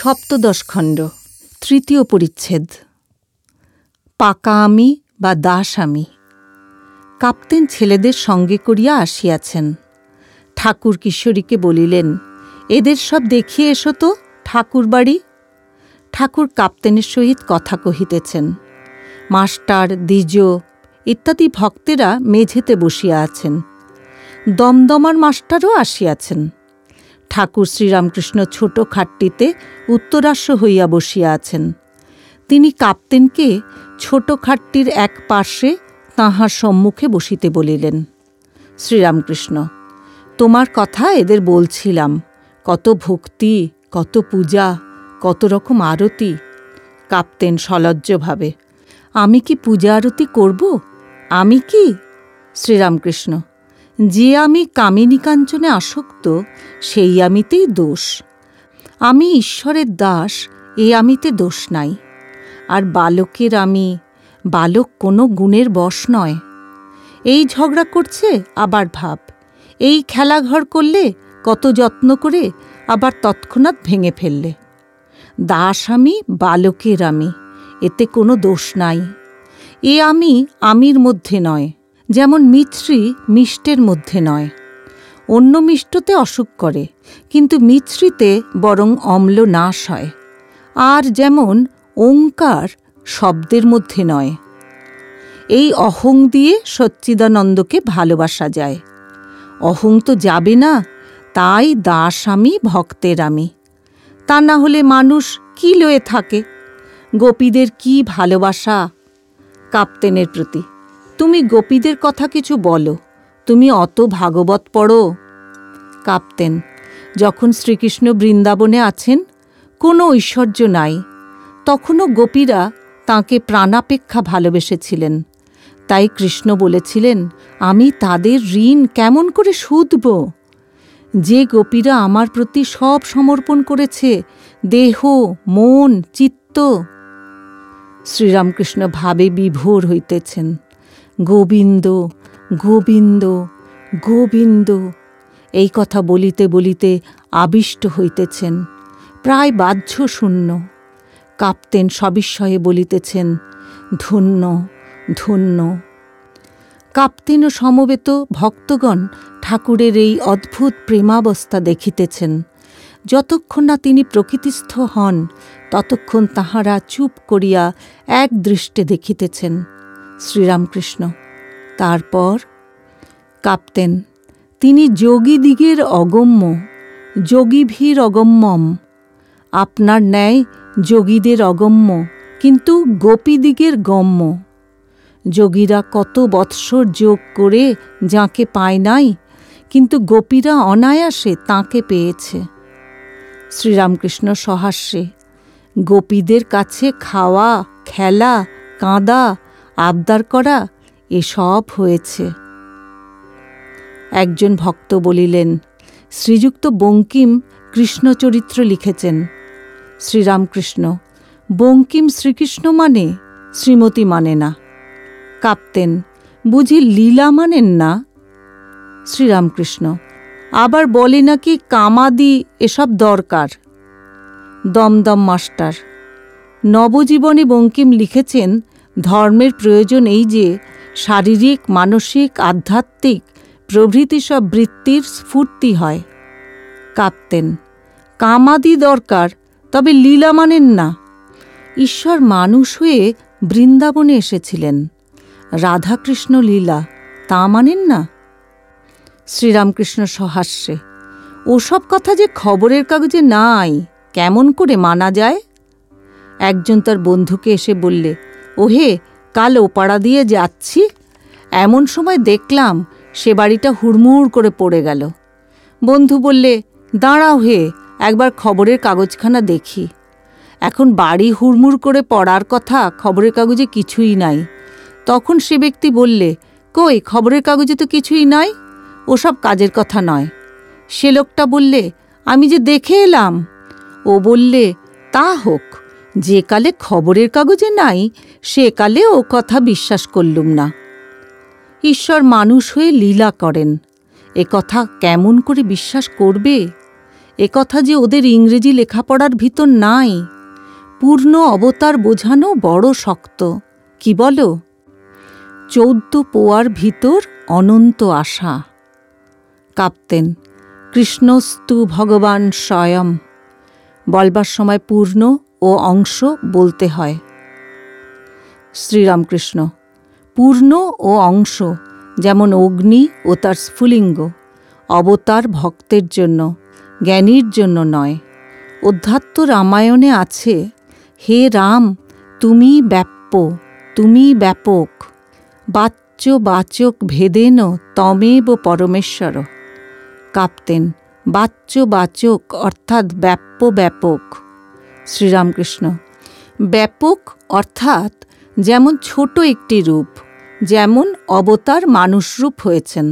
সপ্তদশ খণ্ড, তৃতীয় পরিচ্ছেদ। পাকা আমি বা দাস আমি কাপ্তেন ছেলেদের সঙ্গে করিয়া আসিয়াছেন। ঠাকুর কিশোরীকে বলিলেন, এদের সব দেখিয়ে এসো তো, ঠাকুর বাড়ি। ঠাকুর কাপ্তেনের সহিত কথা কহিতেছেন, মাস্টার, দ্বিজ ইত্যাদি ভক্তেরা মেঝেতে বসিয়া আছেন। দমদমার মাস্টারও আসিয়াছেন। ঠাকুর শ্রীরামকৃষ্ণ ছোট খাটটিতে উত্তরাস্য হইয়া বসিয়া আছেন। তিনি কাপ্তেনকে ছোট খাটটির এক পার্শ্বে তাঁহার সম্মুখে বসিতে বলিলেন, শ্রীরামকৃষ্ণ, তোমার কথা এদের বলছিলাম। কত ভক্তি, কত পূজা, কত রকম আরতি। কাপ্তেন সলজ্জভাবে, আমি কি পূজা আরতি করব? আমি কি? শ্রীরামকৃষ্ণ যে আমি কামিনী কাঞ্চনে আসক্ত, সেই আমিতেই দোষ। আমি ঈশ্বরের দাস, এ আমিতে দোষ নাই। আর বালকের আমি, বালক কোনো গুণের বশ নয়। এই ঝগড়া করছে আবার ভাব। এই খেলাঘর করলে কত যত্ন করে আবার তৎক্ষণাৎ ভেঙে ফেললে। দাস আমি, বালকের আমি, এতে কোনো দোষ নাই। এ আমি, আমির মধ্যে নয়। যেমন মিছরি মিষ্টের মধ্যে নয়। অন্য মিষ্টতে অসুখ করে, কিন্তু মিছরিতে বরং অম্ল নাশ হয়। আর যেমন ওঙ্কার শব্দের মধ্যে নয়। এই অহং দিয়ে সচ্চিদানন্দকে ভালোবাসা যায়। অহং তো যাবে না, তাই দাস আমি, ভক্তের আমি। তা না হলে মানুষ কি লয়ে থাকে? গোপীদের কি ভালোবাসা? কাপ্তেনের প্রতি। তুমি গোপীদের কথা কিছু বলো। তুমি অত ভাগবত পড়ো? কাঁপতেন, যখন শ্রীকৃষ্ণ বৃন্দাবনে আছেন, কোনো ঐশ্বর্য নাই। তখনও গোপীরা তাঁকে প্রাণাপেক্ষা ভালোবেসেছিলেন। তাই কৃষ্ণ বলেছিলেন, আমি তাদের ঋণ কেমন করে শুধব? যে গোপীরা আমার প্রতি সব সমর্পণ করেছে, দেহ, মন, চিত্ত। শ্রীরামকৃষ্ণ ভাবে বিভোর হইতেছেন। গোবিন্দ গোবিন্দ গোবিন্দ। এই কথা বলিতে বলিতে আবিষ্ট হইতেছেন। প্রায় বাহ্য শূন্য কাপ্তেন সবিস্ময়ে বলিতেছেন, ধন্য ধন্য। কাপ্তেন ও সমবেত ভক্তগণ ঠাকুরের এই অদ্ভুত প্রেমাবস্থা দেখিতেছেন। যতক্ষণ না তিনি প্রকৃতিস্থ হন, ততক্ষণ তাহারা চুপ করিয়া এক দৃষ্টে দেখিতেছেন। শ্রীরামকৃষ্ণ। তারপর কাপ্তেন, তিনি যোগীদিগের অগম্য যোগীভীর অগম্যম। আপনার ন্যায় যোগীদের অগম্য, কিন্তু গোপীদিগের গম্য। যোগীরা কত বৎসর যোগ করে যাকে পায় নাই, কিন্তু গোপীরা অনায়াসে তাকে পেয়েছে। শ্রীরামকৃষ্ণ সহাস্যে, গোপীদের কাছে খাওয়া, খেলা, কাঁদা আবদার করা এসব হয়েছে। একজন ভক্ত বলিলেন, শ্রীযুক্ত বঙ্কিম কৃষ্ণচরিত্র লিখেছেন। শ্রীরামকৃষ্ণ, বঙ্কিম শ্রীকৃষ্ণ মানে শ্রীমতী মানে না। কাপ্তেন, বুঝি লীলা মানেন না? শ্রীরামকৃষ্ণ, আবার বলে নাকি কামাদি এসব দরকার? দমদম মাস্টার, নবজীবনে বঙ্কিম লিখেছেন ধর্মের প্রয়োজন এই যে শারীরিক, মানসিক, আধ্যাত্মিক প্রভৃতি সব বৃত্তির স্ফূর্তি হয়। কাঁপতেন, কামাদি দরকার, তবে লীলা মানেন না। ঈশ্বর মানুষ হয়ে বৃন্দাবনে এসেছিলেন। রাধাকৃষ্ণ লীলা, তা মানেন না? শ্রীরামকৃষ্ণ সহাস্যে ওসব কথা যে খবরের কাগজে নাই, কেমন করে মানা যায়? একজন তার বন্ধুকে এসে বললে ওহে, কাল ওপাড়া দিয়ে যাচ্ছি। এমন সময় দেখলাম সে বাড়িটা হুড়মুড় করে পড়ে গেল। বন্ধু বললে, দাঁড়াও হে, একবার খবরের কাগজখানা দেখি। এখন বাড়ি হুড়মুড় করে পড়ার কথা খবরের কাগজে কিছুই নাই। তখন সে ব্যক্তি বললে, কই, খবরের কাগজে তো কিছুই নাই? ওসব কাজের কথা নয়। সে লোকটা বললে, আমি যে দেখে এলাম। ও বললে, তা হোক। যে কালে খবরের কাগজে নাই, সে কালে ও কথা বিশ্বাস করলুম না। ঈশ্বর মানুষ হয়ে লীলা করেন। এ কথা কেমন করে বিশ্বাস করবে? একথা যে ওদের ইংরেজি লেখাপড়ার ভিতর নাই। পূর্ণ অবতার বোঝানো বড় শক্ত, কি বলো? চৌদ্দ পোয়ার ভিতর অনন্ত আশা। কাঁপতেন, কৃষ্ণস্তু ভগবান স্বয়ং। বলবার সময় পূর্ণ ও অংশ বলতে হয়। শ্রীরামকৃষ্ণ, পূর্ণ ও অংশ, যেমন অগ্নি ও তার স্ফুলিঙ্গ, অবতার ভক্তের জন্য, জ্ঞানীর জন্য নয়। অধ্যাত্ম রামায়ণে আছে, হে রাম, তুমি ব্যাপ্য, তুমি ব্যাপক বাচ্য বাচক ভেদেন তমেব পরমেশ্বর। কাঁপতেন বাচ্য বাচক অর্থাৎ ব্যাপ্য ব্যাপক। শ্রীরামকৃষ্ণ। ব্যাপক অর্থাৎ যেমন ছোট একটি রূপ যেমন অবতার মানুষরূপ হয়েছেন।